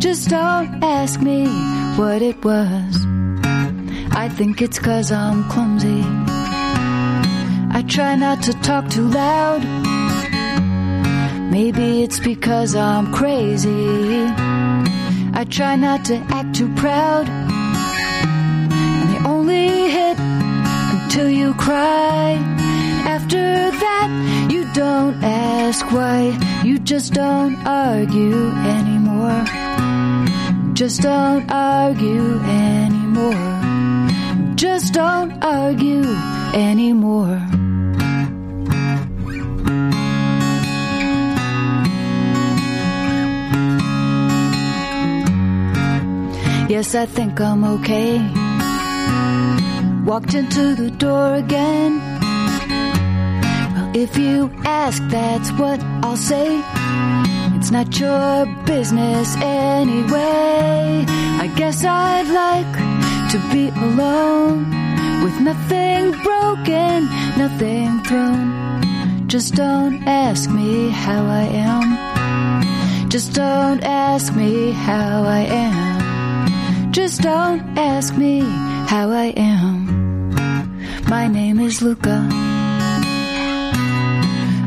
Just don't ask me what it was. I think it's cause I'm clumsy. I try not to talk too loud. Maybe it's because I'm crazy. I try not to act too proud. And they only hit until you cry. After that, you don't ask why. You just don't argue anymore. Just don't argue anymore. Just don't argue anymore. Yes, I think I'm okay. Walked into the door again. If you ask, that's what I'll say. It's not your business anyway. I guess I'd like to be alone with nothing broken, nothing thrown. Just don't ask me how I am. Just don't ask me how I am. Just don't ask me how I am. My name is Luca.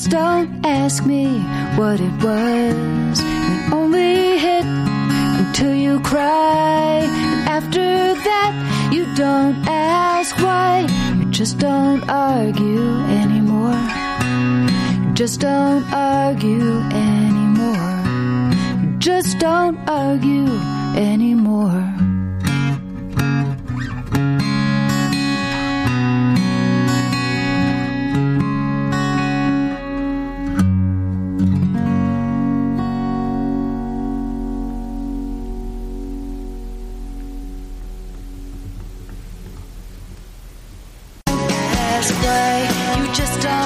Just don't ask me what it was. It only hit until you cry. And after that, you don't ask why. You just don't argue anymore. You just don't argue anymore. You just don't argue anymore. You just don't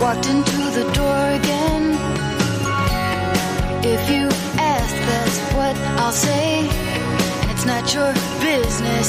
Walked into the door again. If you ask, that's what I'll say. And it's not your business